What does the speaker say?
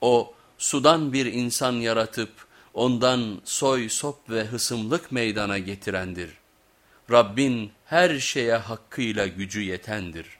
O sudan bir insan yaratıp ondan soy sop ve hısımlık meydana getirendir. Rabbin her şeye hakkıyla gücü yetendir.